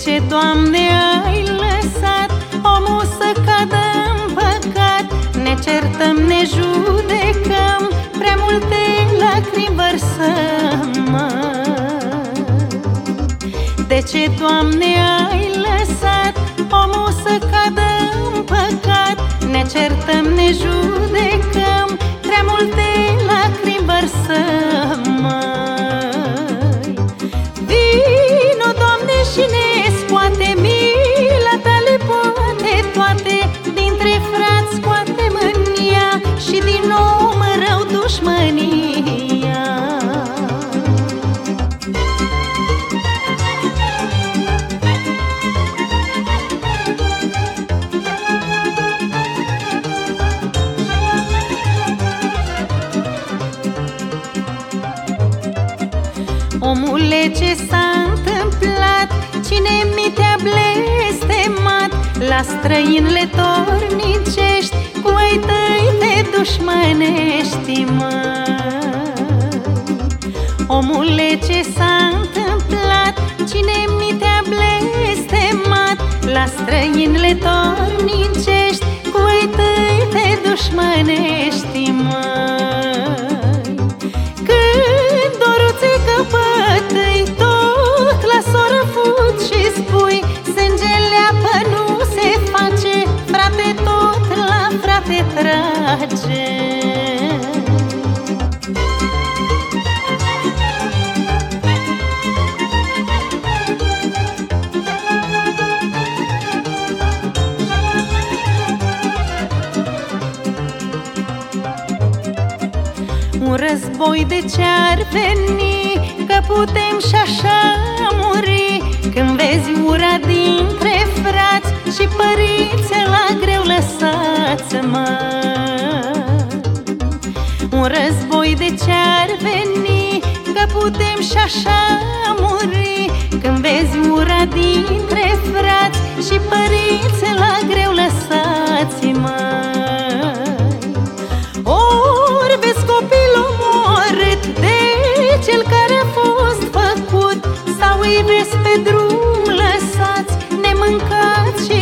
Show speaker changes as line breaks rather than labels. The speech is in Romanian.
Doamne, ai lăsat omul să cadă în păcat. Ne certăm, ne judecăm, prea multe lacrimi vărsăm De ce, Doamne, ai lăsat omul să cadă în păcat? Ne certăm, ne judecăm, prea multe lacrimi vărsăm Omule, ce s-a întâmplat? Cine mi te-a blestemat? La străin le tornicești Cu ai tăi te dușmănești, mă Omule, ce s-a întâmplat? Cine mi te-a blestemat? La străin le tornicești Cu ai tăi te dușmănești, mă Un război de ce-ar veni Că putem și așa muri. Când vezi ura dintre un război de ce-ar veni Că putem și așa muri. Când vezi ura dintre frați Și părinți la greu lăsați-mă Ori vezi copil omorât De cel care a fost făcut Sau îi vezi pe drum lăsați Nemâncați și dezbrăcați-mă